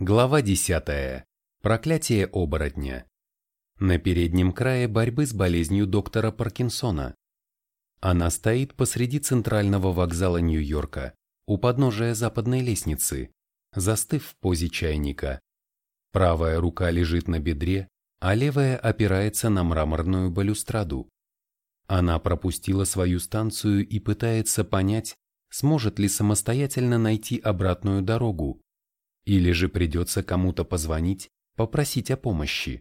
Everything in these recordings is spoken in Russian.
Глава 10. Проклятие оборотня. На переднем крае борьбы с болезнью доктора Паркинсона. Она стоит посреди центрального вокзала Нью-Йорка, у подножия западной лестницы, застыв в позе чайника. Правая рука лежит на бедре, а левая опирается на мраморную балюстраду. Она пропустила свою станцию и пытается понять, сможет ли самостоятельно найти обратную дорогу или же придется кому-то позвонить, попросить о помощи.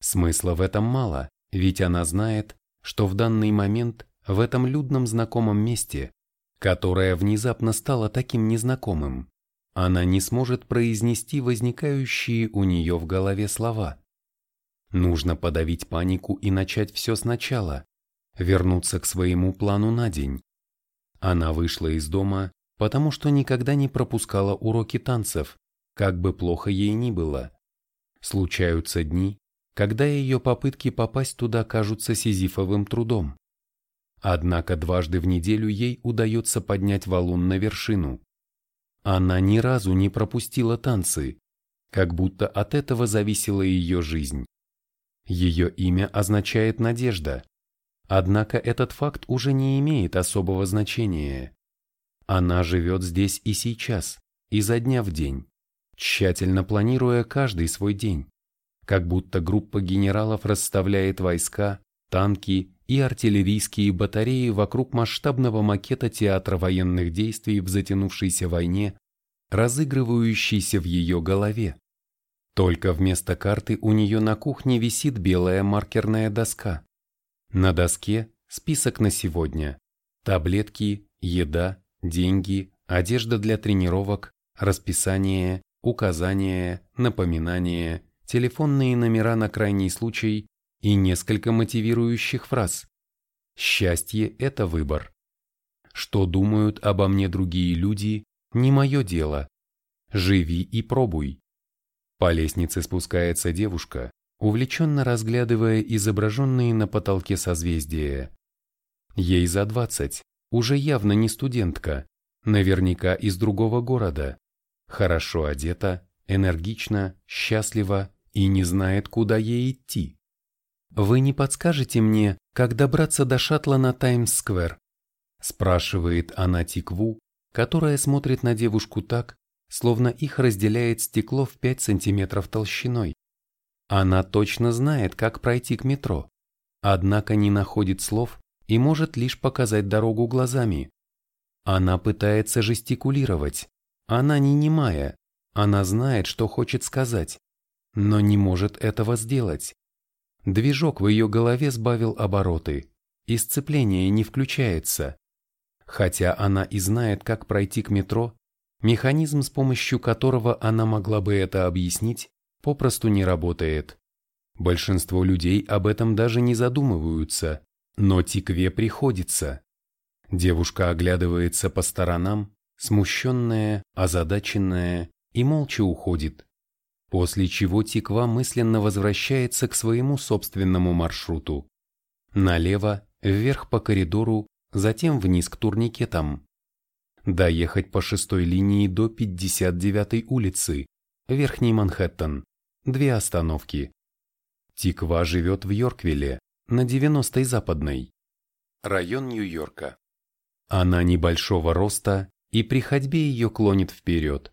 Смысла в этом мало, ведь она знает, что в данный момент в этом людном знакомом месте, которое внезапно стало таким незнакомым, она не сможет произнести возникающие у нее в голове слова. Нужно подавить панику и начать все сначала, вернуться к своему плану на день. Она вышла из дома, потому что никогда не пропускала уроки танцев, как бы плохо ей ни было. Случаются дни, когда ее попытки попасть туда кажутся сизифовым трудом. Однако дважды в неделю ей удается поднять валун на вершину. Она ни разу не пропустила танцы, как будто от этого зависела ее жизнь. Ее имя означает «надежда», однако этот факт уже не имеет особого значения. Она живет здесь и сейчас, изо дня в день, тщательно планируя каждый свой день, как будто группа генералов расставляет войска, танки и артиллерийские батареи вокруг масштабного макета театра военных действий в затянувшейся войне, разыгрывающейся в ее голове. Только вместо карты у нее на кухне висит белая маркерная доска. На доске список на сегодня. Таблетки, еда, деньги, одежда для тренировок, расписание, указания, напоминания, телефонные номера на крайний случай и несколько мотивирующих фраз. Счастье – это выбор. Что думают обо мне другие люди – не мое дело. Живи и пробуй. По лестнице спускается девушка, увлеченно разглядывая изображенные на потолке созвездия. Ей за двадцать, уже явно не студентка, наверняка из другого города, хорошо одета, энергична, счастлива и не знает, куда ей идти. «Вы не подскажете мне, как добраться до шаттла на Таймс-сквер?» спрашивает она Тикву, которая смотрит на девушку так, словно их разделяет стекло в 5 сантиметров толщиной. Она точно знает, как пройти к метро, однако не находит слов, и может лишь показать дорогу глазами. Она пытается жестикулировать. Она не немая. Она знает, что хочет сказать, но не может этого сделать. Движок в ее голове сбавил обороты. и сцепление не включается. Хотя она и знает, как пройти к метро, механизм, с помощью которого она могла бы это объяснить, попросту не работает. Большинство людей об этом даже не задумываются. Но Тикве приходится. Девушка оглядывается по сторонам, смущенная, озадаченная, и молча уходит. После чего Тиква мысленно возвращается к своему собственному маршруту. Налево, вверх по коридору, затем вниз к турникетам. Доехать по шестой линии до 59-й улицы, Верхний Манхэттен. Две остановки. Тиква живет в Йорквилле, на 90-й западной. Район Нью-Йорка. Она небольшого роста, и при ходьбе ее клонит вперед.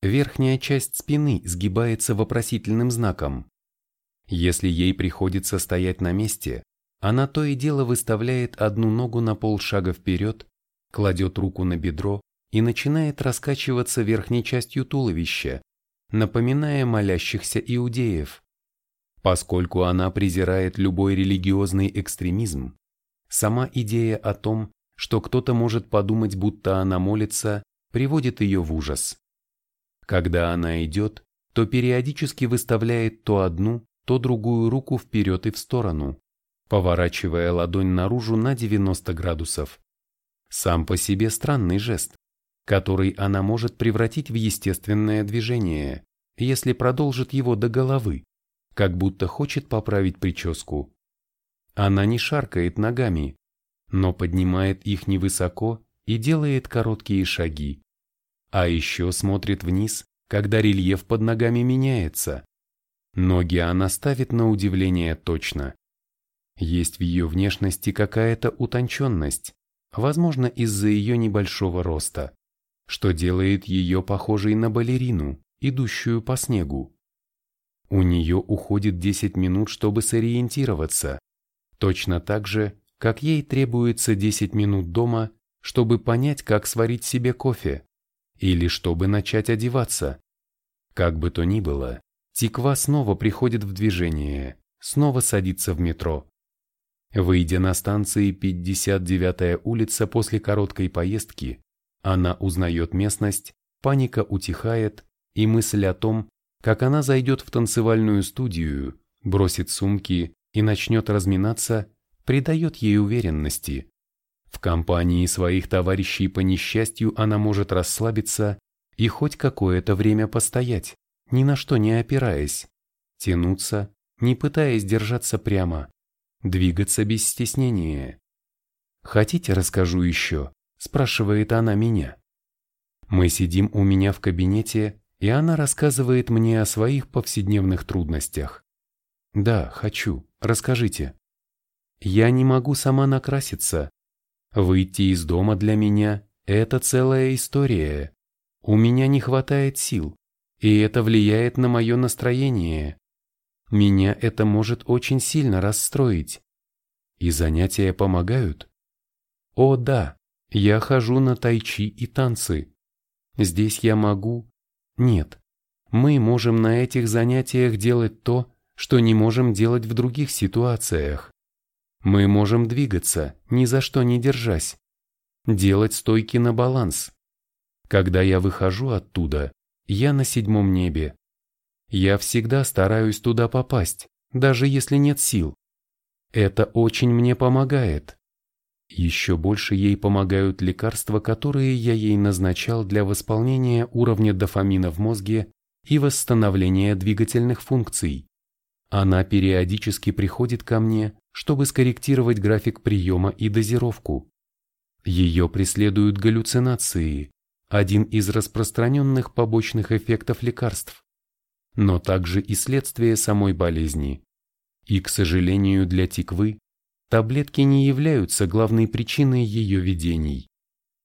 Верхняя часть спины сгибается вопросительным знаком. Если ей приходится стоять на месте, она то и дело выставляет одну ногу на полшага вперед, кладет руку на бедро и начинает раскачиваться верхней частью туловища, напоминая молящихся иудеев. Поскольку она презирает любой религиозный экстремизм, сама идея о том, что кто-то может подумать, будто она молится, приводит ее в ужас. Когда она идет, то периодически выставляет то одну, то другую руку вперед и в сторону, поворачивая ладонь наружу на 90 градусов. Сам по себе странный жест, который она может превратить в естественное движение, если продолжит его до головы как будто хочет поправить прическу. Она не шаркает ногами, но поднимает их невысоко и делает короткие шаги. А еще смотрит вниз, когда рельеф под ногами меняется. Ноги она ставит на удивление точно. Есть в ее внешности какая-то утонченность, возможно из-за ее небольшого роста, что делает ее похожей на балерину, идущую по снегу. У нее уходит 10 минут, чтобы сориентироваться, точно так же, как ей требуется 10 минут дома, чтобы понять, как сварить себе кофе, или чтобы начать одеваться. Как бы то ни было, Тиква снова приходит в движение, снова садится в метро. Выйдя на станции 59-я улица после короткой поездки, она узнает местность, паника утихает, и мысль о том, как она зайдет в танцевальную студию, бросит сумки и начнет разминаться, придает ей уверенности. В компании своих товарищей по несчастью она может расслабиться и хоть какое-то время постоять, ни на что не опираясь, тянуться, не пытаясь держаться прямо, двигаться без стеснения. «Хотите, расскажу еще?» – спрашивает она меня. Мы сидим у меня в кабинете, и она рассказывает мне о своих повседневных трудностях. «Да, хочу. Расскажите». «Я не могу сама накраситься. Выйти из дома для меня – это целая история. У меня не хватает сил, и это влияет на мое настроение. Меня это может очень сильно расстроить. И занятия помогают? О да, я хожу на тайчи и танцы. Здесь я могу... Нет, мы можем на этих занятиях делать то, что не можем делать в других ситуациях. Мы можем двигаться, ни за что не держась. Делать стойки на баланс. Когда я выхожу оттуда, я на седьмом небе. Я всегда стараюсь туда попасть, даже если нет сил. Это очень мне помогает. Еще больше ей помогают лекарства, которые я ей назначал для восполнения уровня дофамина в мозге и восстановления двигательных функций. Она периодически приходит ко мне, чтобы скорректировать график приема и дозировку. Ее преследуют галлюцинации, один из распространенных побочных эффектов лекарств но также и следствие самой болезни. И, к сожалению, для тиквы таблетки не являются главной причиной ее видений.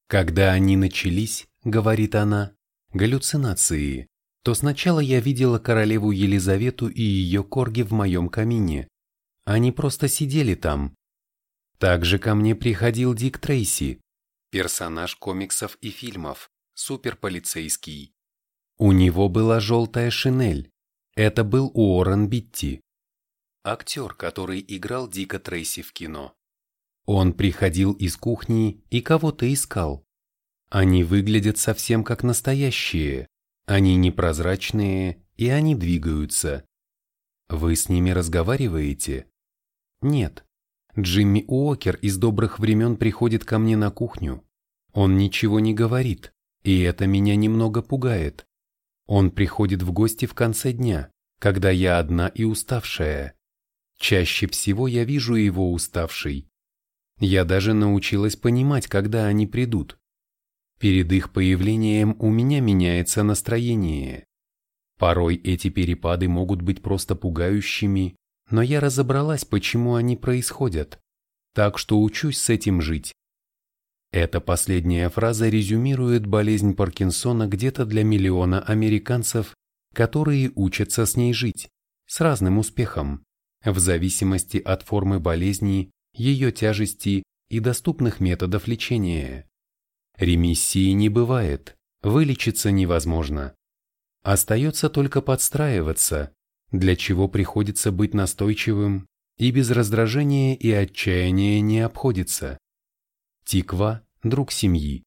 Когда они начались, говорит она, галлюцинации, то сначала я видела королеву Елизавету и ее корги в моем камине. Они просто сидели там. Также ко мне приходил Дик Трейси, персонаж комиксов и фильмов, суперполицейский. У него была желтая шинель. Это был Уоррен Битти. Актер, который играл Дика Трейси в кино. Он приходил из кухни и кого-то искал. Они выглядят совсем как настоящие. Они непрозрачные, и они двигаются. Вы с ними разговариваете? Нет. Джимми Уокер из добрых времен приходит ко мне на кухню. Он ничего не говорит, и это меня немного пугает. Он приходит в гости в конце дня, когда я одна и уставшая. Чаще всего я вижу его уставший. Я даже научилась понимать, когда они придут. Перед их появлением у меня меняется настроение. Порой эти перепады могут быть просто пугающими, но я разобралась, почему они происходят, так что учусь с этим жить. Эта последняя фраза резюмирует болезнь Паркинсона где-то для миллиона американцев, которые учатся с ней жить, с разным успехом, в зависимости от формы болезни, ее тяжести и доступных методов лечения. Ремиссии не бывает, вылечиться невозможно. Остается только подстраиваться, для чего приходится быть настойчивым, и без раздражения и отчаяния не обходится. Тиква – друг семьи.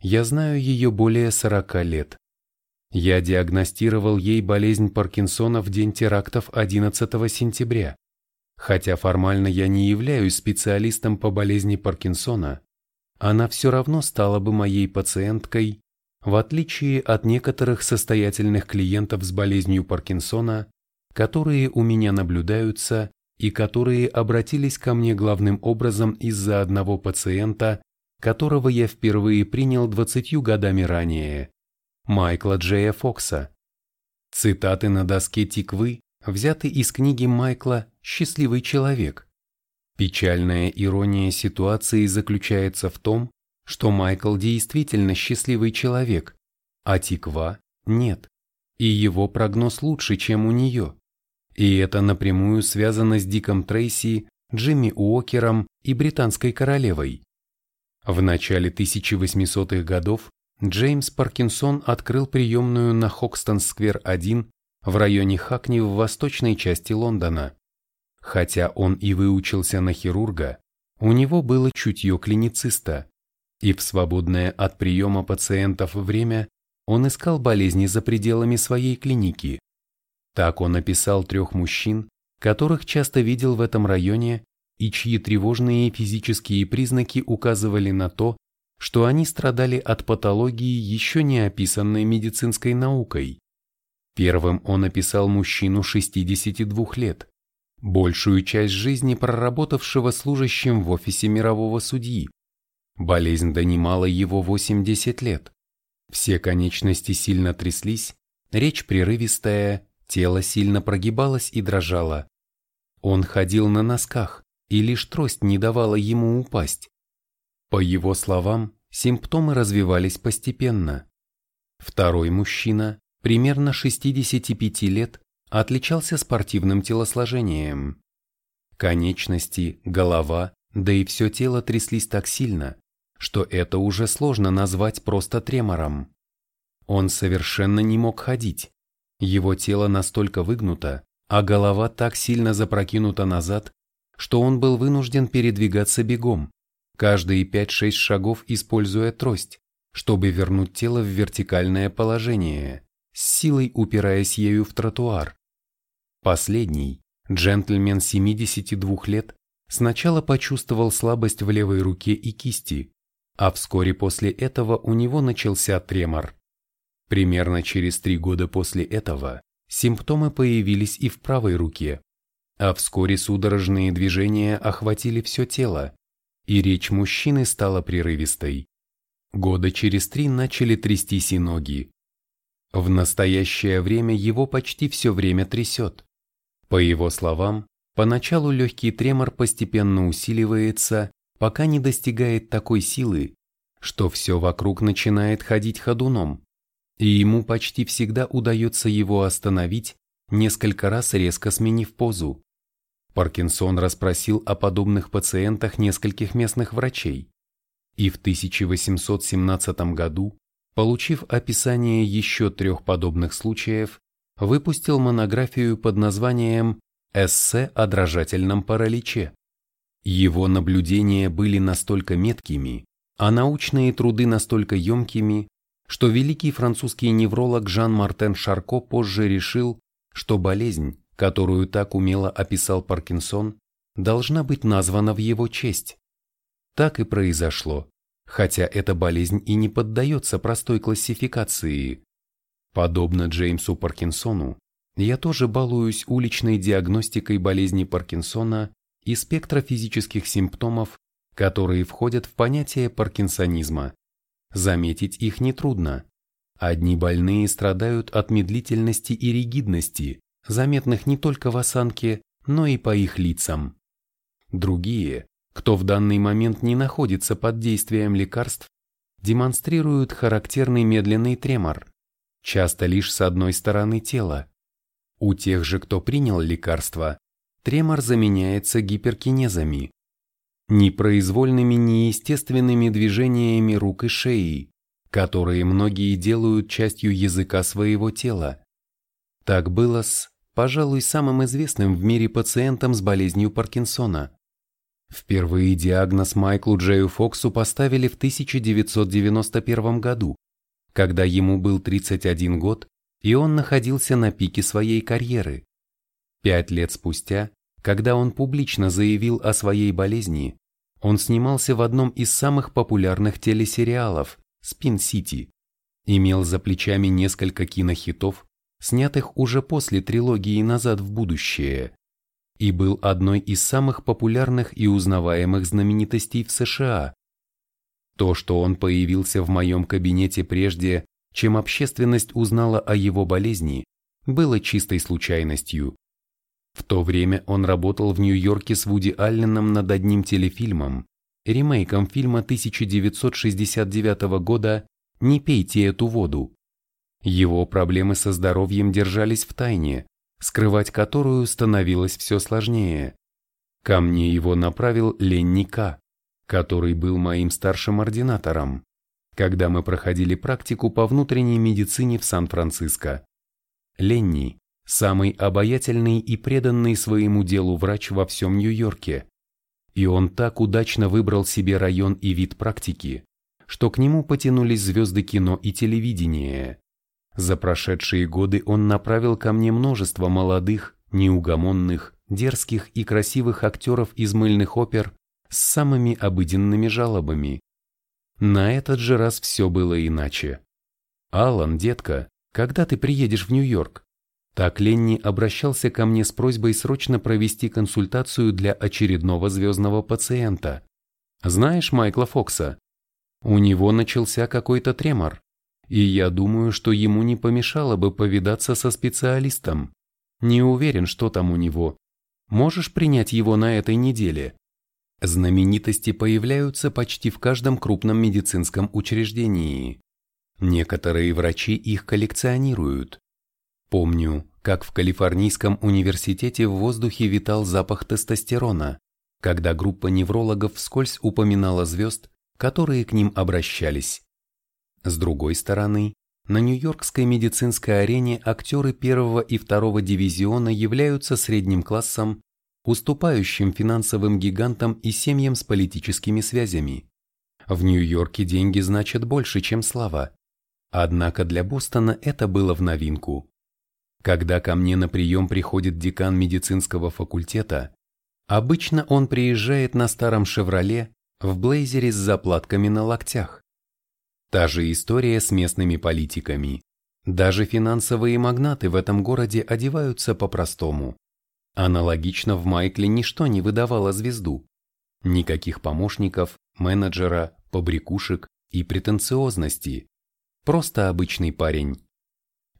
Я знаю ее более 40 лет. Я диагностировал ей болезнь Паркинсона в день терактов 11 сентября. Хотя формально я не являюсь специалистом по болезни Паркинсона, она все равно стала бы моей пациенткой, в отличие от некоторых состоятельных клиентов с болезнью Паркинсона, которые у меня наблюдаются и которые обратились ко мне главным образом из-за одного пациента, которого я впервые принял двадцатью годами ранее, Майкла Джея Фокса, Цитаты на доске тиквы взяты из книги Майкла «Счастливый человек». Печальная ирония ситуации заключается в том, что Майкл действительно счастливый человек, а Тиква – нет, и его прогноз лучше, чем у нее. И это напрямую связано с Диком Трейси, Джимми Уокером и британской королевой. В начале 1800-х годов Джеймс Паркинсон открыл приемную на Хокстон-сквер-1 в районе Хакни в восточной части Лондона. Хотя он и выучился на хирурга, у него было чутье клинициста, и в свободное от приема пациентов время он искал болезни за пределами своей клиники. Так он описал трех мужчин, которых часто видел в этом районе и чьи тревожные физические признаки указывали на то, что они страдали от патологии, еще не описанной медицинской наукой. Первым он описал мужчину 62 лет, большую часть жизни проработавшего служащим в офисе мирового судьи. Болезнь донимала его 80 лет. Все конечности сильно тряслись, речь прерывистая, тело сильно прогибалось и дрожало. Он ходил на носках, и лишь трость не давала ему упасть. По его словам, симптомы развивались постепенно. Второй мужчина, примерно 65 лет, отличался спортивным телосложением. Конечности, голова, да и все тело тряслись так сильно, что это уже сложно назвать просто тремором. Он совершенно не мог ходить. Его тело настолько выгнуто, а голова так сильно запрокинута назад, что он был вынужден передвигаться бегом, каждые 5-6 шагов используя трость, чтобы вернуть тело в вертикальное положение, с силой упираясь ею в тротуар. Последний, джентльмен 72 лет, сначала почувствовал слабость в левой руке и кисти, а вскоре после этого у него начался тремор. Примерно через три года после этого симптомы появились и в правой руке, а вскоре судорожные движения охватили все тело, и речь мужчины стала прерывистой. Года через три начали трястись и ноги. В настоящее время его почти все время трясет. По его словам, поначалу легкий тремор постепенно усиливается, пока не достигает такой силы, что все вокруг начинает ходить ходуном, и ему почти всегда удается его остановить, несколько раз резко сменив позу. Паркинсон расспросил о подобных пациентах нескольких местных врачей, и в 1817 году, получив описание еще трех подобных случаев, выпустил монографию под названием «Эссе о дрожательном параличе». Его наблюдения были настолько меткими, а научные труды настолько емкими, что великий французский невролог Жан-Мартен Шарко позже решил, что болезнь, которую так умело описал Паркинсон, должна быть названа в его честь. Так и произошло, хотя эта болезнь и не поддается простой классификации. Подобно Джеймсу Паркинсону, я тоже балуюсь уличной диагностикой болезни Паркинсона и спектра физических симптомов, которые входят в понятие паркинсонизма. Заметить их нетрудно. Одни больные страдают от медлительности и ригидности, заметных не только в осанке, но и по их лицам. Другие, кто в данный момент не находится под действием лекарств, демонстрируют характерный медленный тремор, часто лишь с одной стороны тела. У тех же, кто принял лекарства, тремор заменяется гиперкинезами, непроизвольными неестественными движениями рук и шеи, которые многие делают частью языка своего тела. Так было с, пожалуй, самым известным в мире пациентом с болезнью Паркинсона. Впервые диагноз Майклу Джею Фоксу поставили в 1991 году, когда ему был 31 год, и он находился на пике своей карьеры. Пять лет спустя, когда он публично заявил о своей болезни, он снимался в одном из самых популярных телесериалов «Спин Сити», имел за плечами несколько кинохитов, снятых уже после трилогии «Назад в будущее», и был одной из самых популярных и узнаваемых знаменитостей в США. То, что он появился в моем кабинете прежде, чем общественность узнала о его болезни, было чистой случайностью. В то время он работал в Нью-Йорке с Вуди Алленом над одним телефильмом, ремейком фильма 1969 года «Не пейте эту воду». Его проблемы со здоровьем держались в тайне, скрывать которую становилось все сложнее. Ко мне его направил Ленни К., который был моим старшим ординатором, когда мы проходили практику по внутренней медицине в Сан-Франциско. Ленни – самый обаятельный и преданный своему делу врач во всем Нью-Йорке. И он так удачно выбрал себе район и вид практики, что к нему потянулись звезды кино и телевидения. За прошедшие годы он направил ко мне множество молодых, неугомонных, дерзких и красивых актеров из мыльных опер с самыми обыденными жалобами. На этот же раз все было иначе. «Алан, детка, когда ты приедешь в Нью-Йорк?» Так Ленни обращался ко мне с просьбой срочно провести консультацию для очередного звездного пациента. «Знаешь Майкла Фокса? У него начался какой-то тремор, и я думаю, что ему не помешало бы повидаться со специалистом. Не уверен, что там у него. Можешь принять его на этой неделе?» Знаменитости появляются почти в каждом крупном медицинском учреждении. Некоторые врачи их коллекционируют. Помню, как в Калифорнийском университете в воздухе витал запах тестостерона, когда группа неврологов вскользь упоминала звезд, которые к ним обращались. С другой стороны, на Нью-Йоркской медицинской арене актеры первого и второго дивизиона являются средним классом, уступающим финансовым гигантам и семьям с политическими связями. В Нью-Йорке деньги значат больше, чем слава. Однако для Бостона это было в новинку. Когда ко мне на прием приходит декан медицинского факультета, обычно он приезжает на старом «Шевроле» в блейзере с заплатками на локтях. Та же история с местными политиками. Даже финансовые магнаты в этом городе одеваются по-простому. Аналогично в Майкле ничто не выдавало звезду. Никаких помощников, менеджера, побрякушек и претенциозности. Просто обычный парень.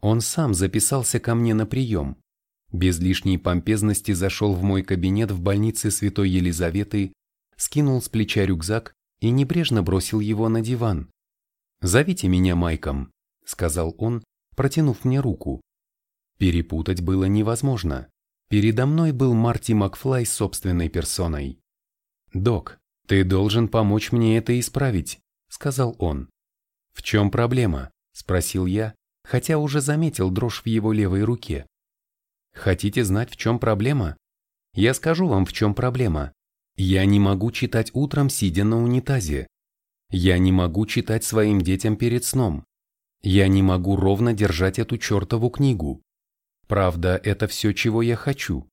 Он сам записался ко мне на прием. Без лишней помпезности зашел в мой кабинет в больнице Святой Елизаветы, скинул с плеча рюкзак и небрежно бросил его на диван. «Зовите меня Майком», — сказал он, протянув мне руку. Перепутать было невозможно. Передо мной был Марти Макфлай собственной персоной. «Док, ты должен помочь мне это исправить», — сказал он. «В чем проблема?» – спросил я, хотя уже заметил дрожь в его левой руке. «Хотите знать, в чем проблема?» «Я скажу вам, в чем проблема. Я не могу читать утром, сидя на унитазе. Я не могу читать своим детям перед сном. Я не могу ровно держать эту чертову книгу. Правда, это все, чего я хочу.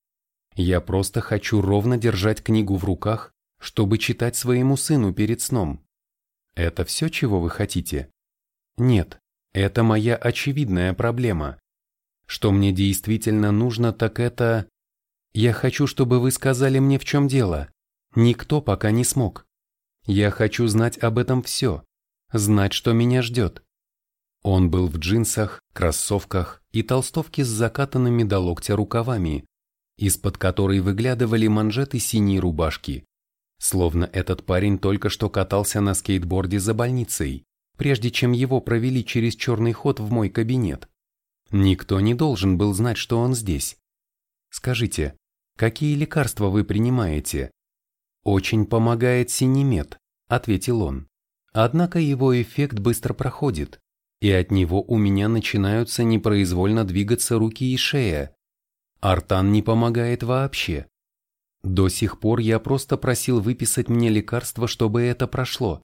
Я просто хочу ровно держать книгу в руках, чтобы читать своему сыну перед сном. Это все, чего вы хотите? Нет, это моя очевидная проблема. Что мне действительно нужно, так это... Я хочу, чтобы вы сказали мне, в чем дело. Никто пока не смог. Я хочу знать об этом все. Знать, что меня ждет. Он был в джинсах, кроссовках и толстовке с закатанными до локтя рукавами, из-под которой выглядывали манжеты синей рубашки. Словно этот парень только что катался на скейтборде за больницей, прежде чем его провели через черный ход в мой кабинет. Никто не должен был знать, что он здесь. Скажите, какие лекарства вы принимаете? Очень помогает синемет, ответил он. Однако его эффект быстро проходит, и от него у меня начинаются непроизвольно двигаться руки и шея. Артан не помогает вообще. До сих пор я просто просил выписать мне лекарство, чтобы это прошло.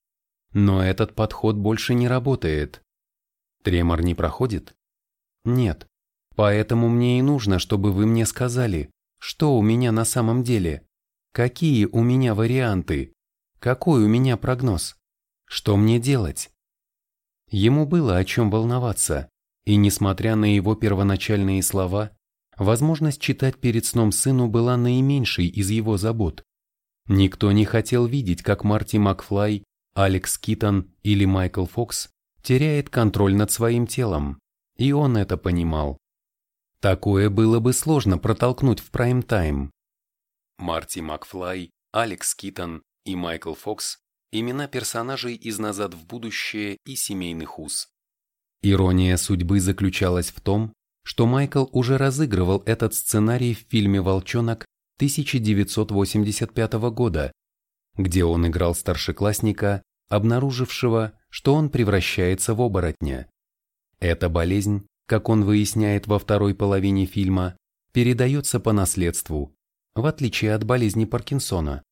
Но этот подход больше не работает. Тремор не проходит? Нет. Поэтому мне и нужно, чтобы вы мне сказали, что у меня на самом деле, какие у меня варианты, какой у меня прогноз, что мне делать. Ему было о чем волноваться, и несмотря на его первоначальные слова, Возможность читать перед сном сыну была наименьшей из его забот. Никто не хотел видеть, как Марти Макфлай, Алекс Китон или Майкл Фокс теряет контроль над своим телом, и он это понимал. Такое было бы сложно протолкнуть в прайм-тайм. Марти Макфлай, Алекс Китон и Майкл Фокс – имена персонажей из «Назад в будущее» и «Семейных уз». Ирония судьбы заключалась в том, что Майкл уже разыгрывал этот сценарий в фильме «Волчонок» 1985 года, где он играл старшеклассника, обнаружившего, что он превращается в оборотня. Эта болезнь, как он выясняет во второй половине фильма, передается по наследству, в отличие от болезни Паркинсона.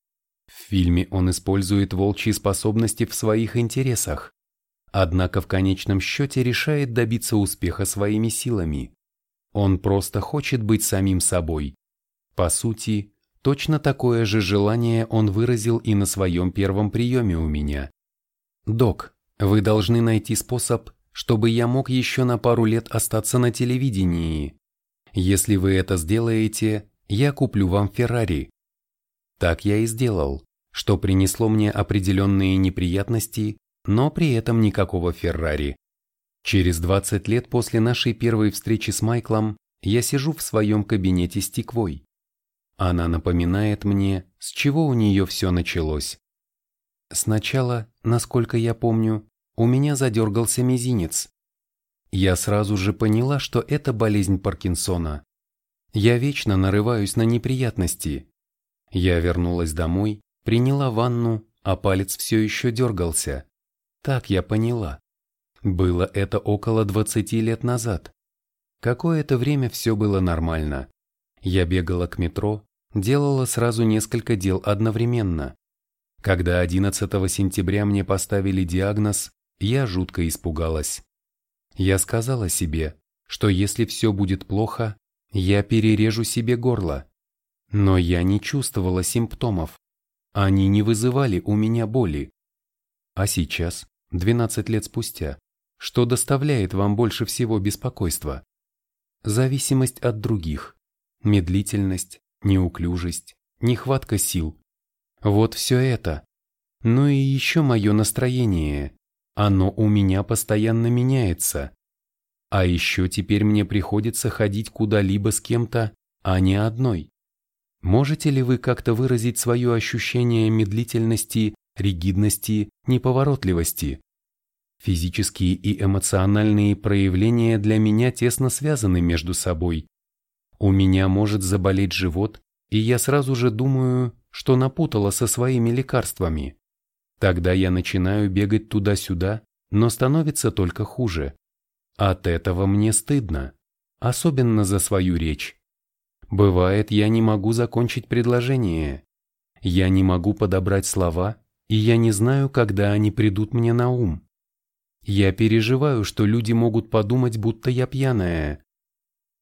В фильме он использует волчьи способности в своих интересах, однако в конечном счете решает добиться успеха своими силами. Он просто хочет быть самим собой. По сути, точно такое же желание он выразил и на своем первом приеме у меня. «Док, вы должны найти способ, чтобы я мог еще на пару лет остаться на телевидении. Если вы это сделаете, я куплю вам Феррари». Так я и сделал, что принесло мне определенные неприятности, но при этом никакого Феррари. Через 20 лет после нашей первой встречи с Майклом я сижу в своем кабинете с тиквой. Она напоминает мне, с чего у нее все началось. Сначала, насколько я помню, у меня задергался мизинец. Я сразу же поняла, что это болезнь Паркинсона. Я вечно нарываюсь на неприятности. Я вернулась домой, приняла ванну, а палец все еще дергался. Так я поняла. Было это около 20 лет назад. Какое-то время все было нормально. Я бегала к метро, делала сразу несколько дел одновременно. Когда 11 сентября мне поставили диагноз, я жутко испугалась. Я сказала себе, что если все будет плохо, я перережу себе горло. Но я не чувствовала симптомов. Они не вызывали у меня боли. А сейчас, 12 лет спустя, что доставляет вам больше всего беспокойства? Зависимость от других, медлительность, неуклюжесть, нехватка сил. Вот все это. Ну и еще мое настроение. Оно у меня постоянно меняется. А еще теперь мне приходится ходить куда-либо с кем-то, а не одной. Можете ли вы как-то выразить свое ощущение медлительности, ригидности, неповоротливости? Физические и эмоциональные проявления для меня тесно связаны между собой. У меня может заболеть живот, и я сразу же думаю, что напутала со своими лекарствами. Тогда я начинаю бегать туда-сюда, но становится только хуже. От этого мне стыдно, особенно за свою речь. Бывает, я не могу закончить предложение. Я не могу подобрать слова, и я не знаю, когда они придут мне на ум. Я переживаю, что люди могут подумать, будто я пьяная.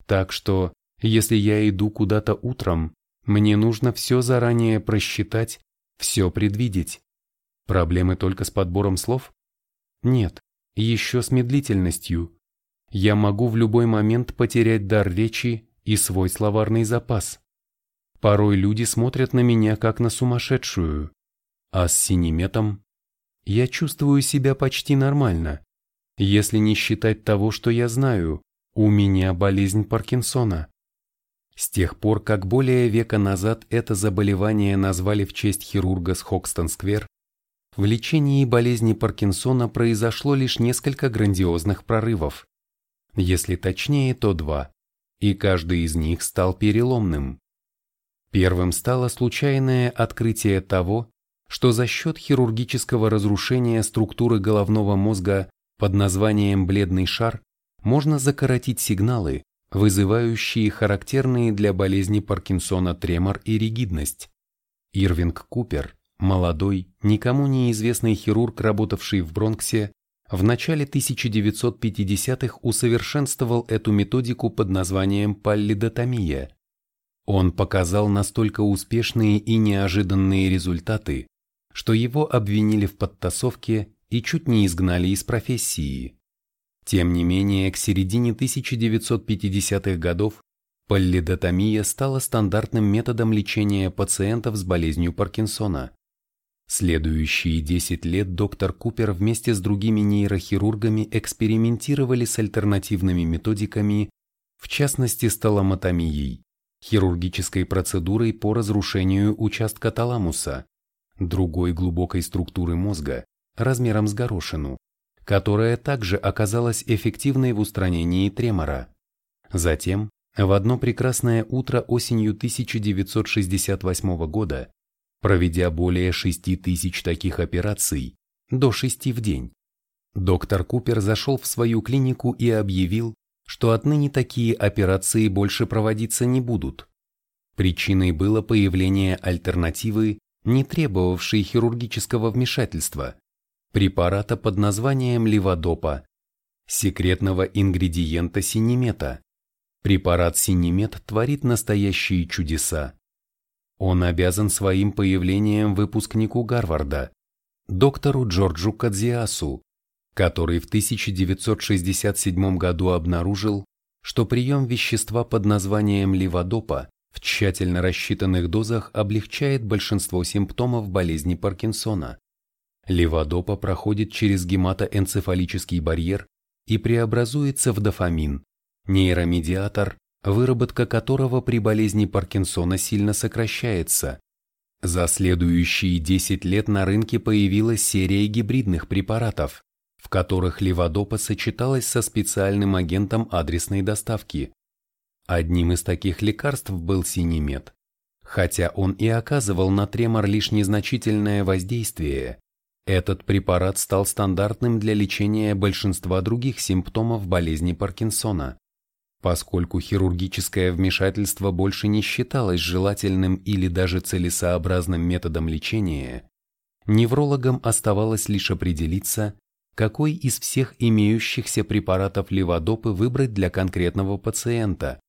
Так что, если я иду куда-то утром, мне нужно все заранее просчитать, все предвидеть. Проблемы только с подбором слов? Нет, еще с медлительностью. Я могу в любой момент потерять дар речи и свой словарный запас. Порой люди смотрят на меня как на сумасшедшую, а с синеметом я чувствую себя почти нормально. Если не считать того, что я знаю, у меня болезнь Паркинсона. С тех пор, как более века назад это заболевание назвали в честь хирурга с Хокстон-сквер, в лечении болезни Паркинсона произошло лишь несколько грандиозных прорывов. Если точнее, то два, и каждый из них стал переломным. Первым стало случайное открытие того, что за счет хирургического разрушения структуры головного мозга под названием бледный шар можно закоротить сигналы, вызывающие характерные для болезни Паркинсона тремор и ригидность. Ирвинг Купер, молодой, никому неизвестный хирург, работавший в Бронксе, в начале 1950-х усовершенствовал эту методику под названием паллидотомия. Он показал настолько успешные и неожиданные результаты, что его обвинили в подтасовке и чуть не изгнали из профессии. Тем не менее, к середине 1950-х годов паллидотомия стала стандартным методом лечения пациентов с болезнью Паркинсона. Следующие 10 лет доктор Купер вместе с другими нейрохирургами экспериментировали с альтернативными методиками, в частности сталомотомией, хирургической процедурой по разрушению участка таламуса, другой глубокой структуры мозга, размером с горошину, которая также оказалась эффективной в устранении тремора. Затем, в одно прекрасное утро осенью 1968 года, проведя более 6 тысяч таких операций, до 6 в день, доктор Купер зашел в свою клинику и объявил, что отныне такие операции больше проводиться не будут. Причиной было появление альтернативы, не требовавшей хирургического вмешательства, препарата под названием леводопа, секретного ингредиента синемета. Препарат синемет творит настоящие чудеса. Он обязан своим появлением выпускнику Гарварда, доктору Джорджу Кадзиасу, который в 1967 году обнаружил, что прием вещества под названием леводопа в тщательно рассчитанных дозах облегчает большинство симптомов болезни Паркинсона. Леводопа проходит через гематоэнцефалический барьер и преобразуется в дофамин, нейромедиатор, выработка которого при болезни Паркинсона сильно сокращается. За следующие 10 лет на рынке появилась серия гибридных препаратов, в которых леводопа сочеталась со специальным агентом адресной доставки. Одним из таких лекарств был синемет. Хотя он и оказывал на тремор лишь незначительное воздействие, этот препарат стал стандартным для лечения большинства других симптомов болезни Паркинсона. Поскольку хирургическое вмешательство больше не считалось желательным или даже целесообразным методом лечения, неврологам оставалось лишь определиться, какой из всех имеющихся препаратов леводопы выбрать для конкретного пациента,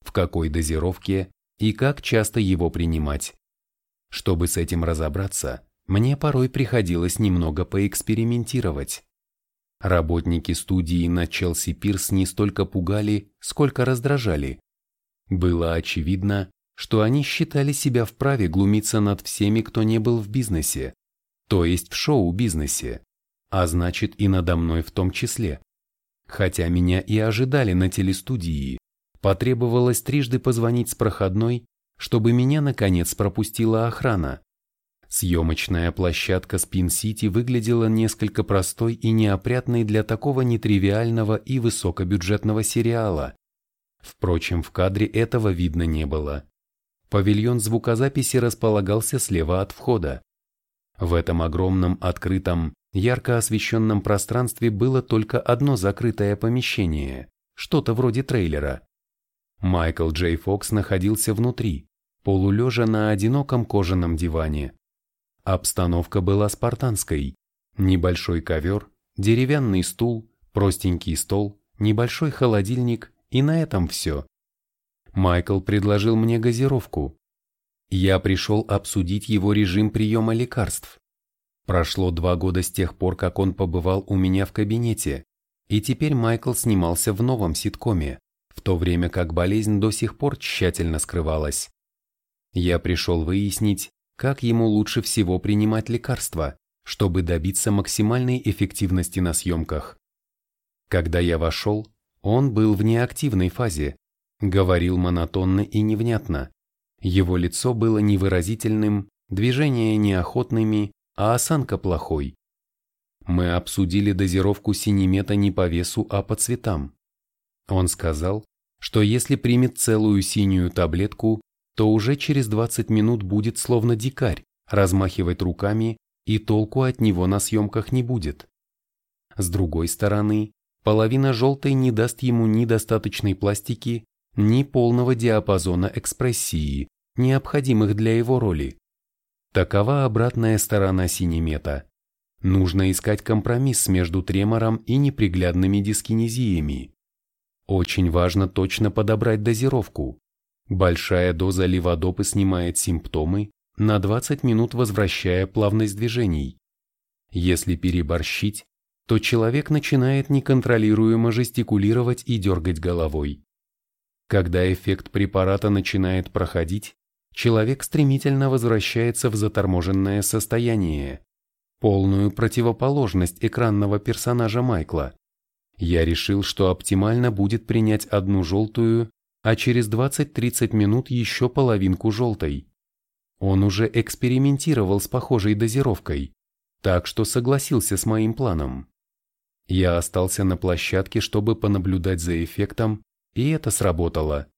в какой дозировке и как часто его принимать. Чтобы с этим разобраться, мне порой приходилось немного поэкспериментировать. Работники студии на Челси Пирс не столько пугали, сколько раздражали. Было очевидно, что они считали себя вправе глумиться над всеми, кто не был в бизнесе, то есть в шоу-бизнесе, а значит и надо мной в том числе. Хотя меня и ожидали на телестудии, потребовалось трижды позвонить с проходной, чтобы меня наконец пропустила охрана. Съемочная площадка Спин-Сити выглядела несколько простой и неопрятной для такого нетривиального и высокобюджетного сериала. Впрочем, в кадре этого видно не было. Павильон звукозаписи располагался слева от входа. В этом огромном открытом, ярко освещенном пространстве было только одно закрытое помещение, что-то вроде трейлера. Майкл Джей Фокс находился внутри, полулежа на одиноком кожаном диване. Обстановка была спартанской. Небольшой ковер, деревянный стул, простенький стол, небольшой холодильник и на этом все. Майкл предложил мне газировку. Я пришел обсудить его режим приема лекарств. Прошло два года с тех пор, как он побывал у меня в кабинете, и теперь Майкл снимался в новом ситкоме, в то время как болезнь до сих пор тщательно скрывалась. Я пришел выяснить, как ему лучше всего принимать лекарства, чтобы добиться максимальной эффективности на съемках. Когда я вошел, он был в неактивной фазе, говорил монотонно и невнятно. Его лицо было невыразительным, движения неохотными, а осанка плохой. Мы обсудили дозировку синемета не по весу, а по цветам. Он сказал, что если примет целую синюю таблетку, то уже через 20 минут будет словно дикарь, размахивать руками, и толку от него на съемках не будет. С другой стороны, половина желтой не даст ему ни достаточной пластики, ни полного диапазона экспрессии, необходимых для его роли. Такова обратная сторона синемета. Нужно искать компромисс между тремором и неприглядными дискинезиями. Очень важно точно подобрать дозировку, Большая доза леводопы снимает симптомы, на 20 минут возвращая плавность движений. Если переборщить, то человек начинает неконтролируемо жестикулировать и дергать головой. Когда эффект препарата начинает проходить, человек стремительно возвращается в заторможенное состояние, полную противоположность экранного персонажа Майкла. Я решил, что оптимально будет принять одну желтую, а через 20-30 минут еще половинку желтой. Он уже экспериментировал с похожей дозировкой, так что согласился с моим планом. Я остался на площадке, чтобы понаблюдать за эффектом, и это сработало.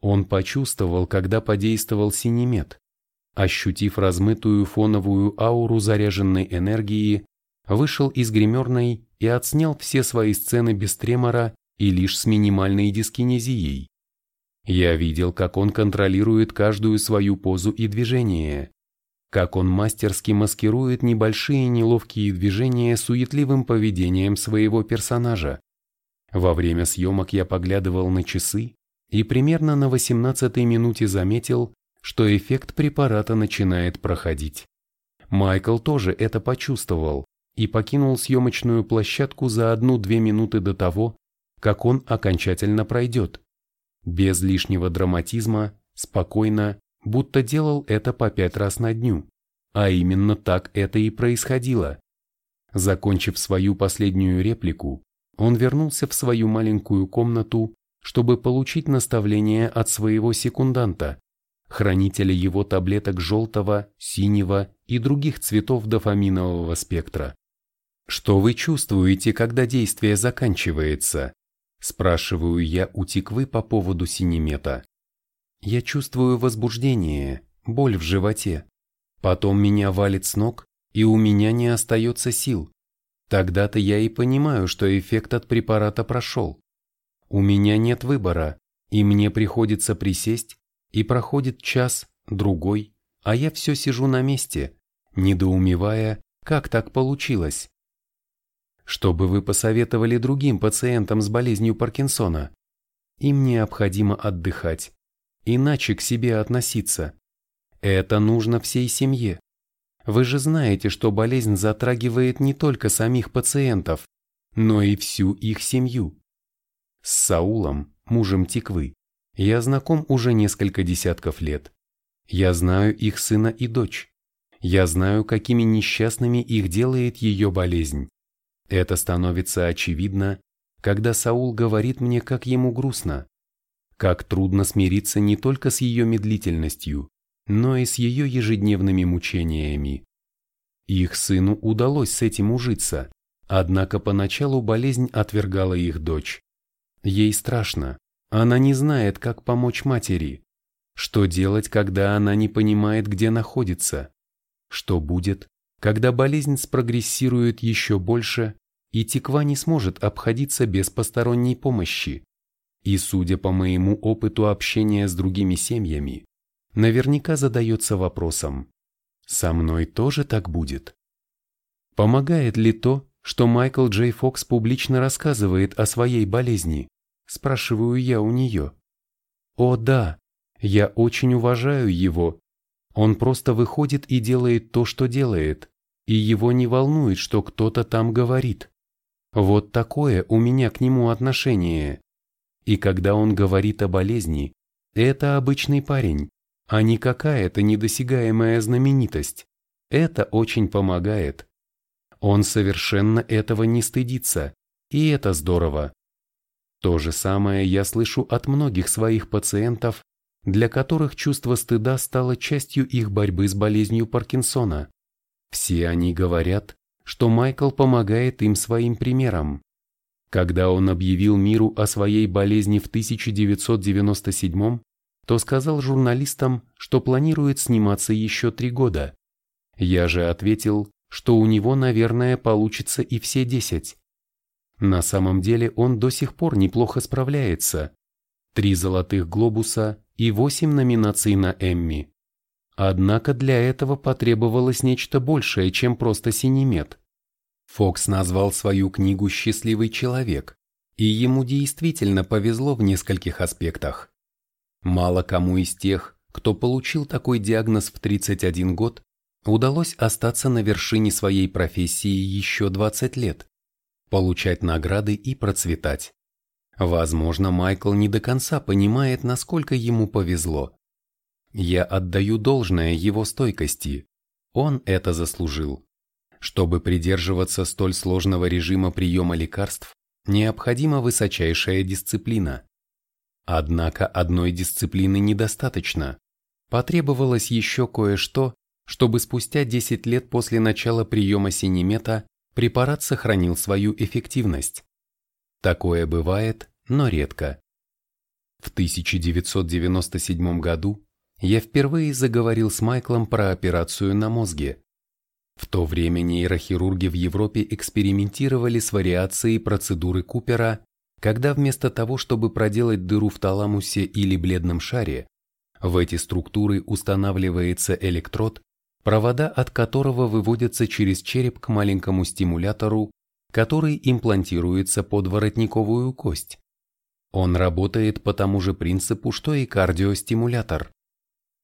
Он почувствовал, когда подействовал синемет. Ощутив размытую фоновую ауру заряженной энергии, вышел из гримерной и отснял все свои сцены без тремора и лишь с минимальной дискинезией. Я видел, как он контролирует каждую свою позу и движение, как он мастерски маскирует небольшие неловкие движения суетливым поведением своего персонажа. Во время съемок я поглядывал на часы и примерно на 18-й минуте заметил, что эффект препарата начинает проходить. Майкл тоже это почувствовал и покинул съемочную площадку за одну-две минуты до того, как он окончательно пройдет. Без лишнего драматизма, спокойно, будто делал это по пять раз на дню. А именно так это и происходило. Закончив свою последнюю реплику, он вернулся в свою маленькую комнату, чтобы получить наставление от своего секунданта, хранителя его таблеток желтого, синего и других цветов дофаминового спектра. «Что вы чувствуете, когда действие заканчивается?» Спрашиваю я у тиквы по поводу синемета. Я чувствую возбуждение, боль в животе. Потом меня валит с ног, и у меня не остается сил. Тогда-то я и понимаю, что эффект от препарата прошел. У меня нет выбора, и мне приходится присесть, и проходит час, другой, а я все сижу на месте, недоумевая, как так получилось. Что бы вы посоветовали другим пациентам с болезнью Паркинсона? Им необходимо отдыхать, иначе к себе относиться. Это нужно всей семье. Вы же знаете, что болезнь затрагивает не только самих пациентов, но и всю их семью. С Саулом, мужем Тиквы, я знаком уже несколько десятков лет. Я знаю их сына и дочь. Я знаю, какими несчастными их делает ее болезнь. Это становится очевидно, когда Саул говорит мне, как ему грустно, как трудно смириться не только с ее медлительностью, но и с ее ежедневными мучениями. Их сыну удалось с этим ужиться, однако поначалу болезнь отвергала их дочь. Ей страшно, она не знает, как помочь матери. Что делать, когда она не понимает, где находится? Что будет, когда болезнь спрогрессирует еще больше, и Тиква не сможет обходиться без посторонней помощи? И судя по моему опыту общения с другими семьями, наверняка задается вопросом, со мной тоже так будет? Помогает ли то, что Майкл Джей Фокс публично рассказывает о своей болезни? Спрашиваю я у нее. О да, я очень уважаю его. Он просто выходит и делает то, что делает, и его не волнует, что кто-то там говорит. Вот такое у меня к нему отношение. И когда он говорит о болезни, это обычный парень, а не какая-то недосягаемая знаменитость. Это очень помогает. Он совершенно этого не стыдится, и это здорово. То же самое я слышу от многих своих пациентов, для которых чувство стыда стало частью их борьбы с болезнью Паркинсона. Все они говорят, что Майкл помогает им своим примером. Когда он объявил миру о своей болезни в 1997 то сказал журналистам, что планирует сниматься еще три года. Я же ответил, что у него, наверное, получится и все десять. На самом деле он до сих пор неплохо справляется. Три золотых глобуса и восемь номинаций на Эмми. Однако для этого потребовалось нечто большее, чем просто синемет. Фокс назвал свою книгу «Счастливый человек», и ему действительно повезло в нескольких аспектах. Мало кому из тех, кто получил такой диагноз в 31 год, удалось остаться на вершине своей профессии еще 20 лет, получать награды и процветать. Возможно, Майкл не до конца понимает, насколько ему повезло. Я отдаю должное его стойкости. Он это заслужил. Чтобы придерживаться столь сложного режима приема лекарств, необходима высочайшая дисциплина. Однако одной дисциплины недостаточно. Потребовалось еще кое-что, чтобы спустя 10 лет после начала приема синемета препарат сохранил свою эффективность. Такое бывает, но редко. В 1997 году я впервые заговорил с Майклом про операцию на мозге. В то время нейрохирурги в Европе экспериментировали с вариацией процедуры Купера, когда вместо того, чтобы проделать дыру в таламусе или бледном шаре, в эти структуры устанавливается электрод, провода от которого выводятся через череп к маленькому стимулятору, который имплантируется под воротниковую кость. Он работает по тому же принципу, что и кардиостимулятор.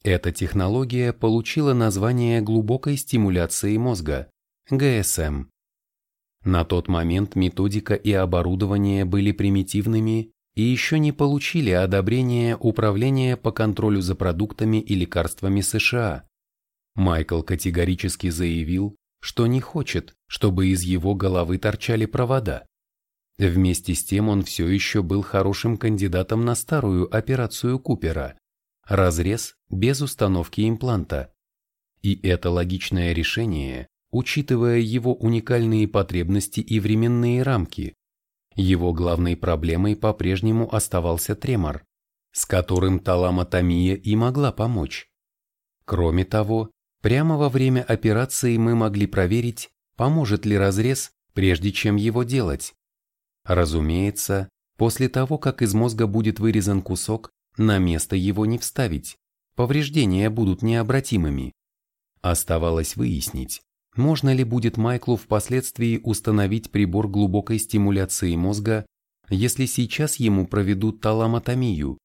Эта технология получила название глубокой стимуляции мозга – ГСМ. На тот момент методика и оборудование были примитивными и еще не получили одобрения Управления по контролю за продуктами и лекарствами США. Майкл категорически заявил, что не хочет, чтобы из его головы торчали провода. Вместе с тем он все еще был хорошим кандидатом на старую операцию Купера – разрез без установки импланта. И это логичное решение, учитывая его уникальные потребности и временные рамки. Его главной проблемой по-прежнему оставался тремор, с которым таламотомия и могла помочь. Кроме того, прямо во время операции мы могли проверить, поможет ли разрез, прежде чем его делать. Разумеется, после того, как из мозга будет вырезан кусок, на место его не вставить, повреждения будут необратимыми. Оставалось выяснить, можно ли будет Майклу впоследствии установить прибор глубокой стимуляции мозга, если сейчас ему проведут таламотомию.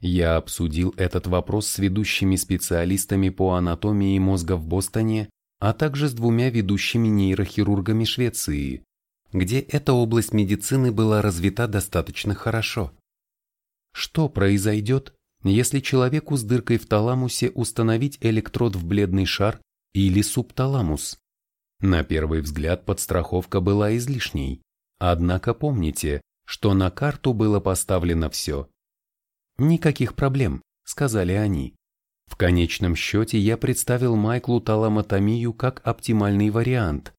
Я обсудил этот вопрос с ведущими специалистами по анатомии мозга в Бостоне, а также с двумя ведущими нейрохирургами Швеции, где эта область медицины была развита достаточно хорошо. Что произойдет, если человеку с дыркой в таламусе установить электрод в бледный шар или субталамус? На первый взгляд подстраховка была излишней, однако помните, что на карту было поставлено все. «Никаких проблем», — сказали они. В конечном счете я представил Майклу таламотомию как оптимальный вариант,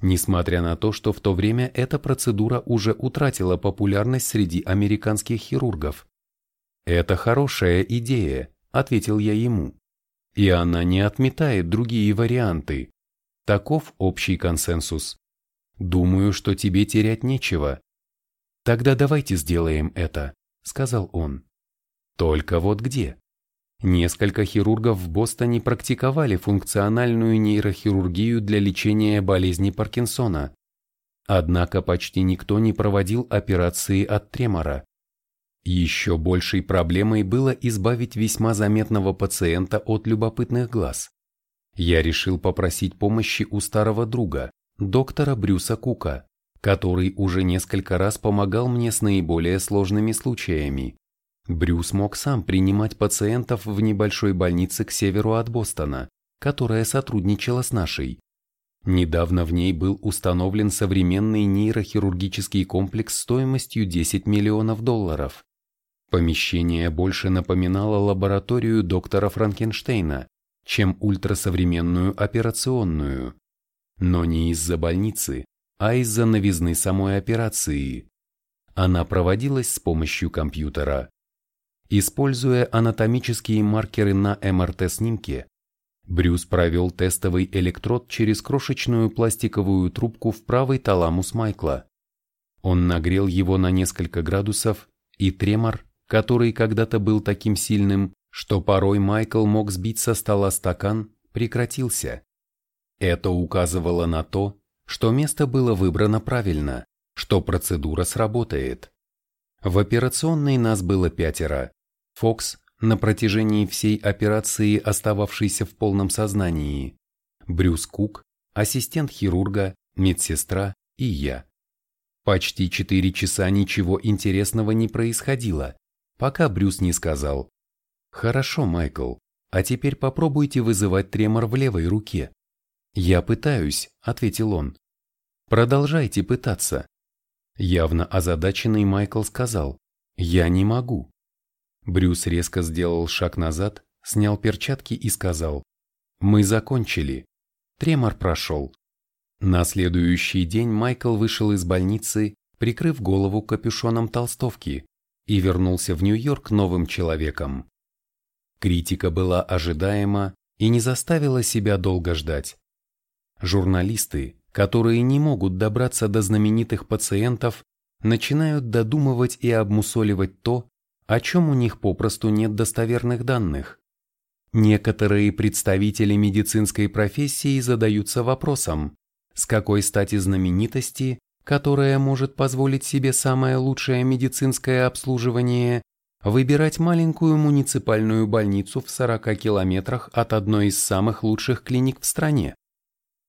несмотря на то, что в то время эта процедура уже утратила популярность среди американских хирургов. «Это хорошая идея», — ответил я ему. «И она не отметает другие варианты. Таков общий консенсус. Думаю, что тебе терять нечего». «Тогда давайте сделаем это», — сказал он. «Только вот где?» Несколько хирургов в Бостоне практиковали функциональную нейрохирургию для лечения болезни Паркинсона. Однако почти никто не проводил операции от тремора. Еще большей проблемой было избавить весьма заметного пациента от любопытных глаз. Я решил попросить помощи у старого друга, доктора Брюса Кука, который уже несколько раз помогал мне с наиболее сложными случаями. Брюс мог сам принимать пациентов в небольшой больнице к северу от Бостона, которая сотрудничала с нашей. Недавно в ней был установлен современный нейрохирургический комплекс стоимостью 10 миллионов долларов. Помещение больше напоминало лабораторию доктора Франкенштейна, чем ультрасовременную операционную. Но не из-за больницы, а из-за новизны самой операции. Она проводилась с помощью компьютера. Используя анатомические маркеры на МРТ-снимке, Брюс провел тестовый электрод через крошечную пластиковую трубку в правый таламус Майкла. Он нагрел его на несколько градусов, и тремор, который когда-то был таким сильным, что порой Майкл мог сбить со стола стакан, прекратился. Это указывало на то, что место было выбрано правильно, что процедура сработает. В операционной нас было пятеро. Фокс, на протяжении всей операции остававшийся в полном сознании, Брюс Кук, ассистент хирурга, медсестра и я. Почти четыре часа ничего интересного не происходило, пока Брюс не сказал «Хорошо, Майкл, а теперь попробуйте вызывать тремор в левой руке». «Я пытаюсь», — ответил он. «Продолжайте пытаться». Явно озадаченный Майкл сказал «Я не могу». Брюс резко сделал шаг назад, снял перчатки и сказал «Мы закончили». Тремор прошел. На следующий день Майкл вышел из больницы, прикрыв голову капюшоном толстовки, и вернулся в Нью-Йорк новым человеком. Критика была ожидаема и не заставила себя долго ждать. Журналисты, которые не могут добраться до знаменитых пациентов, начинают додумывать и обмусоливать то, о чем у них попросту нет достоверных данных. Некоторые представители медицинской профессии задаются вопросом, с какой стати знаменитости, которая может позволить себе самое лучшее медицинское обслуживание, выбирать маленькую муниципальную больницу в 40 километрах от одной из самых лучших клиник в стране.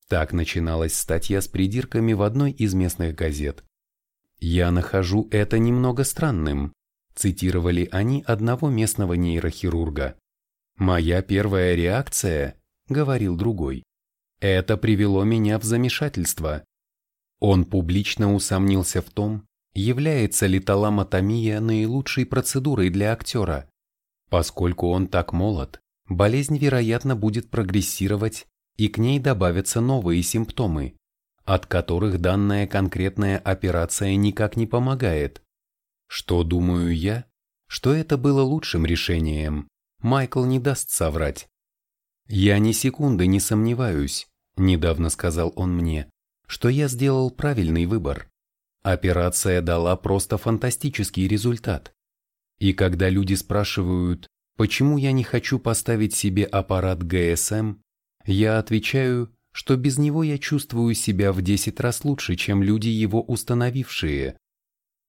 Так начиналась статья с придирками в одной из местных газет. «Я нахожу это немного странным», цитировали они одного местного нейрохирурга. «Моя первая реакция», — говорил другой, — «это привело меня в замешательство». Он публично усомнился в том, является ли таламотомия наилучшей процедурой для актера. Поскольку он так молод, болезнь, вероятно, будет прогрессировать и к ней добавятся новые симптомы, от которых данная конкретная операция никак не помогает. Что думаю я? Что это было лучшим решением. Майкл не даст соврать. «Я ни секунды не сомневаюсь», – недавно сказал он мне, – «что я сделал правильный выбор. Операция дала просто фантастический результат. И когда люди спрашивают, почему я не хочу поставить себе аппарат ГСМ, я отвечаю, что без него я чувствую себя в 10 раз лучше, чем люди его установившие.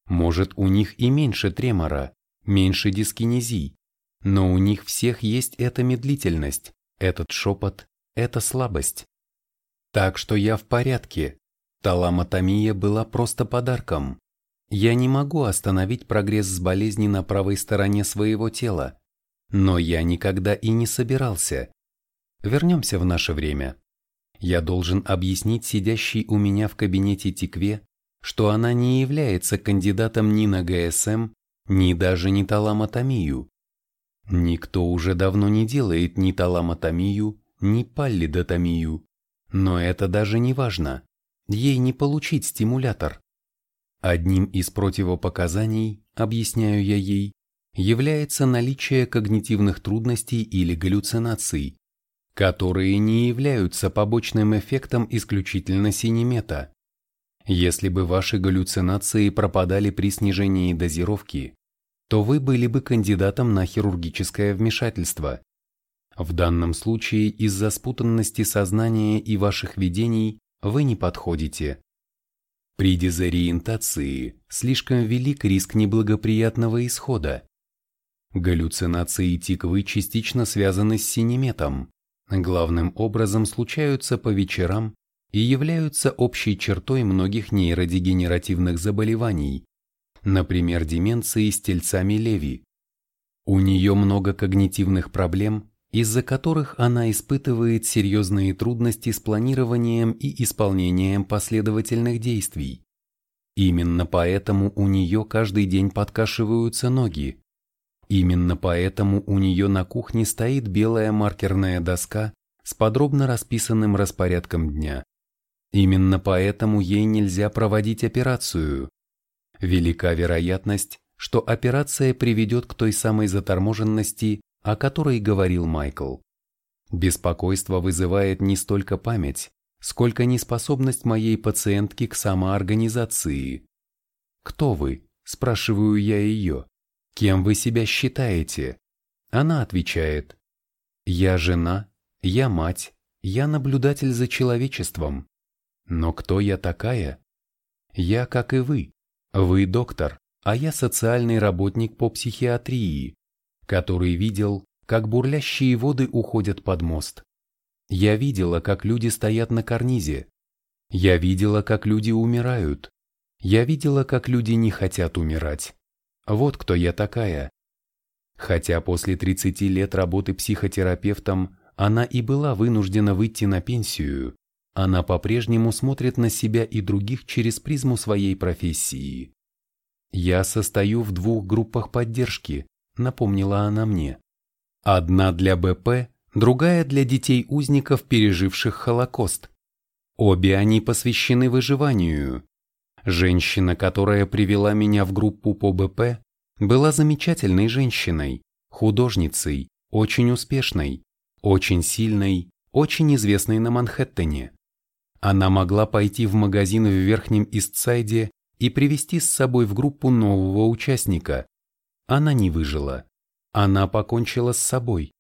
Может, у них и меньше тремора, меньше дискинезий, но у них всех есть эта медлительность, этот шепот, эта слабость. Так что я в порядке. Таламотомия была просто подарком. Я не могу остановить прогресс с болезни на правой стороне своего тела, но я никогда и не собирался. Вернемся в наше время. Я должен объяснить сидящей у меня в кабинете Тикве, что она не является кандидатом ни на ГСМ, ни даже не таламотомию. Никто уже давно не делает ни таламотомию, ни паллидотомию. Но это даже не важно. Ей не получить стимулятор. Одним из противопоказаний, объясняю я ей, является наличие когнитивных трудностей или галлюцинаций, которые не являются побочным эффектом исключительно синемета. Если бы ваши галлюцинации пропадали при снижении дозировки, то вы были бы кандидатом на хирургическое вмешательство. В данном случае из-за спутанности сознания и ваших видений вы не подходите. При дезориентации слишком велик риск неблагоприятного исхода. Галлюцинации тиквы частично связаны с синеметом, главным образом случаются по вечерам и являются общей чертой многих нейродегенеративных заболеваний, например, деменции с тельцами Леви. У нее много когнитивных проблем, из-за которых она испытывает серьезные трудности с планированием и исполнением последовательных действий. Именно поэтому у нее каждый день подкашиваются ноги, Именно поэтому у нее на кухне стоит белая маркерная доска с подробно расписанным распорядком дня. Именно поэтому ей нельзя проводить операцию. Велика вероятность, что операция приведет к той самой заторможенности, о которой говорил Майкл. Беспокойство вызывает не столько память, сколько неспособность моей пациентки к самоорганизации. «Кто вы?» – спрашиваю я ее. Кем вы себя считаете? Она отвечает, я жена, я мать, я наблюдатель за человечеством. Но кто я такая? Я, как и вы. Вы доктор, а я социальный работник по психиатрии, который видел, как бурлящие воды уходят под мост. Я видела, как люди стоят на карнизе. Я видела, как люди умирают. Я видела, как люди не хотят умирать. Вот кто я такая. Хотя после 30 лет работы психотерапевтом она и была вынуждена выйти на пенсию, она по-прежнему смотрит на себя и других через призму своей профессии. «Я состою в двух группах поддержки», — напомнила она мне. «Одна для БП, другая для детей-узников, переживших Холокост. Обе они посвящены выживанию. Женщина, которая привела меня в группу по БП, была замечательной женщиной, художницей, очень успешной, очень сильной, очень известной на Манхэттене. Она могла пойти в магазин в Верхнем Истсайде и привести с собой в группу нового участника. Она не выжила. Она покончила с собой.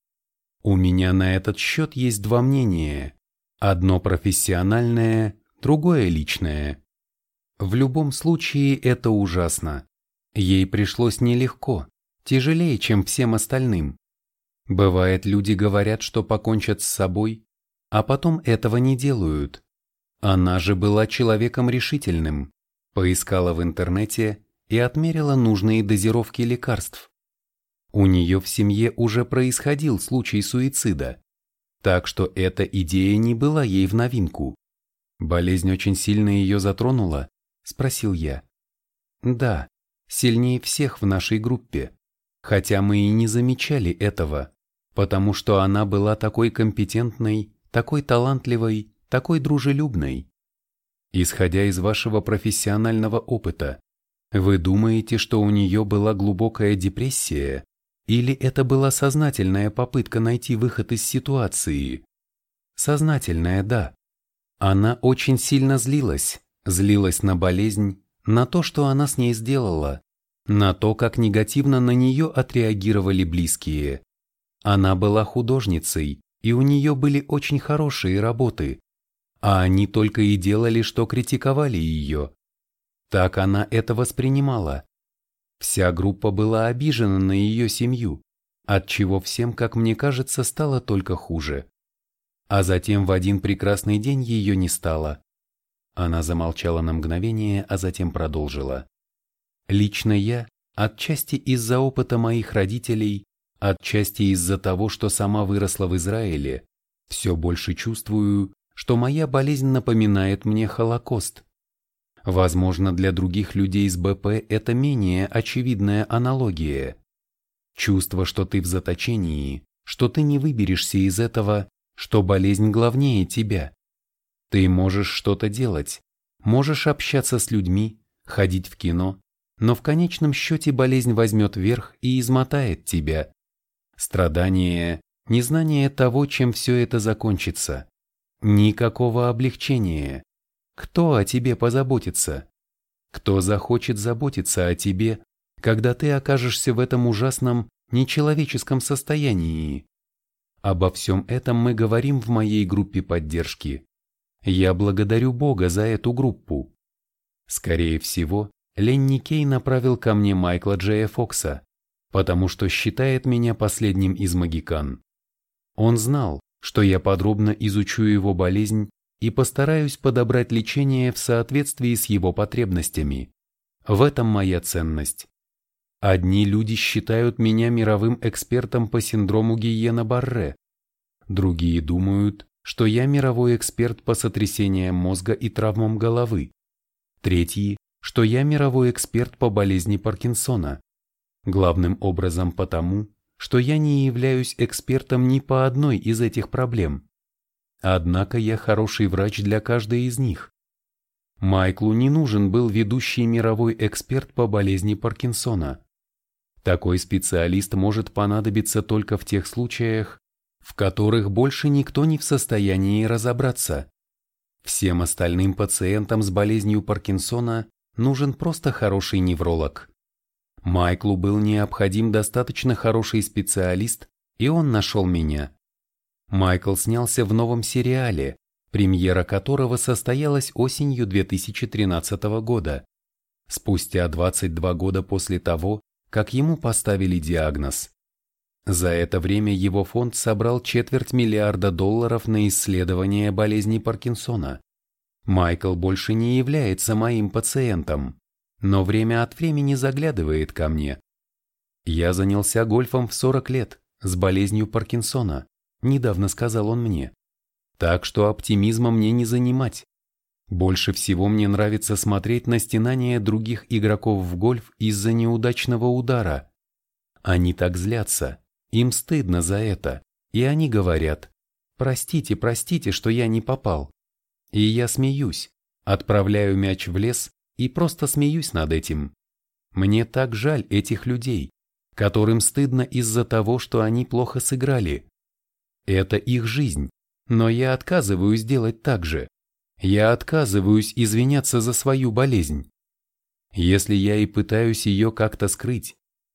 У меня на этот счет есть два мнения. Одно профессиональное, другое личное. В любом случае это ужасно. Ей пришлось нелегко, тяжелее, чем всем остальным. Бывает, люди говорят, что покончат с собой, а потом этого не делают. Она же была человеком решительным, поискала в интернете и отмерила нужные дозировки лекарств. У нее в семье уже происходил случай суицида, так что эта идея не была ей в новинку. Болезнь очень сильно ее затронула, спросил я. Да, сильнее всех в нашей группе, хотя мы и не замечали этого, потому что она была такой компетентной, такой талантливой, такой дружелюбной. Исходя из вашего профессионального опыта, вы думаете, что у нее была глубокая депрессия, или это была сознательная попытка найти выход из ситуации? Сознательная, да. Она очень сильно злилась, злилась на болезнь, на то, что она с ней сделала, на то, как негативно на нее отреагировали близкие. Она была художницей, и у нее были очень хорошие работы, а они только и делали, что критиковали ее. Так она это воспринимала. Вся группа была обижена на ее семью, отчего всем, как мне кажется, стало только хуже. А затем в один прекрасный день ее не стало. Она замолчала на мгновение, а затем продолжила. Лично я, отчасти из-за опыта моих родителей, отчасти из-за того, что сама выросла в Израиле, все больше чувствую, что моя болезнь напоминает мне Холокост. Возможно, для других людей с БП это менее очевидная аналогия. Чувство, что ты в заточении, что ты не выберешься из этого, что болезнь главнее тебя. Ты можешь что-то делать, можешь общаться с людьми, ходить в кино, но в конечном счете болезнь возьмет верх и измотает тебя. Страдание, незнание того, чем все это закончится. Никакого облегчения. Кто о тебе позаботится? Кто захочет заботиться о тебе, когда ты окажешься в этом ужасном, нечеловеческом состоянии? Обо всем этом мы говорим в моей группе поддержки. Я благодарю Бога за эту группу. Скорее всего, Ленни Кей направил ко мне Майкла Джея Фокса, потому что считает меня последним из магикан. Он знал, что я подробно изучу его болезнь и постараюсь подобрать лечение в соответствии с его потребностями. В этом моя ценность. Одни люди считают меня мировым экспертом по синдрому Гиена-Барре. Другие думают, что я мировой эксперт по сотрясениям мозга и травмам головы. Третьи, что я мировой эксперт по болезни Паркинсона. Главным образом потому, что я не являюсь экспертом ни по одной из этих проблем. Однако я хороший врач для каждой из них. Майклу не нужен был ведущий мировой эксперт по болезни Паркинсона. Такой специалист может понадобиться только в тех случаях, в которых больше никто не в состоянии разобраться. Всем остальным пациентам с болезнью Паркинсона нужен просто хороший невролог. Майклу был необходим достаточно хороший специалист, и он нашел меня. Майкл снялся в новом сериале, премьера которого состоялась осенью 2013 года, спустя 22 года после того, как ему поставили диагноз. За это время его фонд собрал четверть миллиарда долларов на исследование болезни Паркинсона. Майкл больше не является моим пациентом но время от времени заглядывает ко мне. Я занялся гольфом в 40 лет, с болезнью Паркинсона, недавно сказал он мне. Так что оптимизма мне не занимать. Больше всего мне нравится смотреть на стенания других игроков в гольф из-за неудачного удара. Они так злятся, им стыдно за это, и они говорят «Простите, простите, что я не попал». И я смеюсь, отправляю мяч в лес и просто смеюсь над этим. Мне так жаль этих людей, которым стыдно из-за того, что они плохо сыграли. Это их жизнь, но я отказываюсь делать так же. Я отказываюсь извиняться за свою болезнь. Если я и пытаюсь ее как-то скрыть,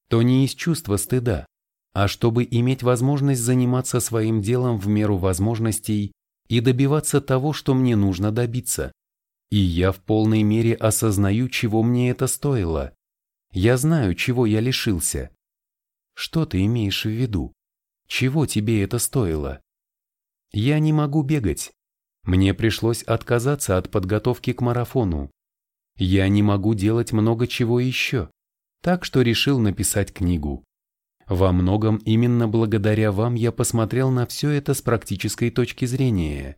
то не из чувства стыда, а чтобы иметь возможность заниматься своим делом в меру возможностей и добиваться того, что мне нужно добиться. И я в полной мере осознаю, чего мне это стоило. Я знаю, чего я лишился. Что ты имеешь в виду? Чего тебе это стоило? Я не могу бегать, мне пришлось отказаться от подготовки к марафону. Я не могу делать много чего еще, так что решил написать книгу. Во многом именно благодаря вам я посмотрел на все это с практической точки зрения.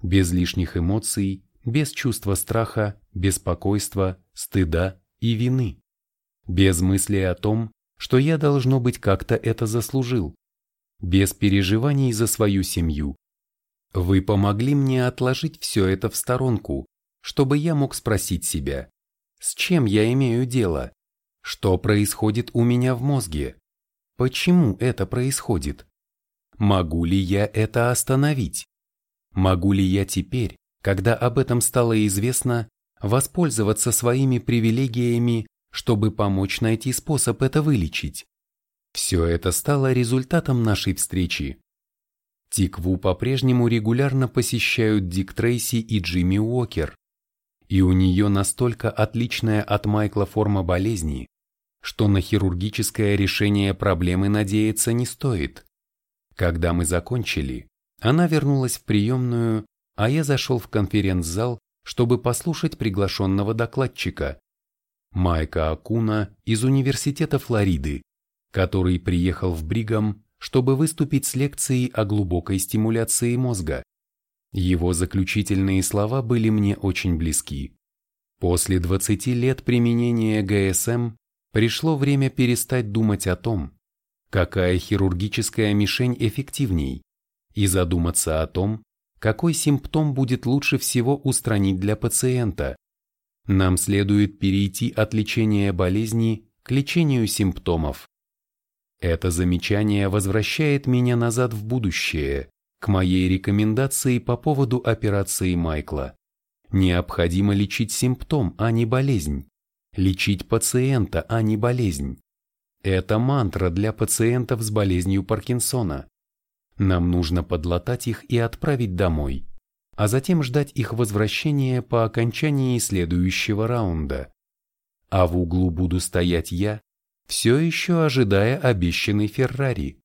Без лишних эмоций, без чувства страха, беспокойства, стыда и вины. Без мысли о том, что я должно быть как-то это заслужил. Без переживаний за свою семью, вы помогли мне отложить все это в сторонку, чтобы я мог спросить себя, с чем я имею дело, что происходит у меня в мозге, почему это происходит, могу ли я это остановить, могу ли я теперь, когда об этом стало известно, воспользоваться своими привилегиями, чтобы помочь найти способ это вылечить. Все это стало результатом нашей встречи. Тикву по-прежнему регулярно посещают Дик Трейси и Джимми Уокер, и у нее настолько отличная от Майкла форма болезни, что на хирургическое решение проблемы надеяться не стоит. Когда мы закончили, она вернулась в приемную, а я зашел в конференц-зал, чтобы послушать приглашенного докладчика, Майка Акуна из Университета Флориды, который приехал в Бригам чтобы выступить с лекцией о глубокой стимуляции мозга. Его заключительные слова были мне очень близки. После 20 лет применения ГСМ пришло время перестать думать о том, какая хирургическая мишень эффективней, и задуматься о том, какой симптом будет лучше всего устранить для пациента. Нам следует перейти от лечения болезни к лечению симптомов. Это замечание возвращает меня назад в будущее, к моей рекомендации по поводу операции Майкла. Необходимо лечить симптом, а не болезнь. Лечить пациента, а не болезнь. Это мантра для пациентов с болезнью Паркинсона. Нам нужно подлатать их и отправить домой, а затем ждать их возвращения по окончании следующего раунда. А в углу буду стоять я все еще ожидая обещанный Феррари.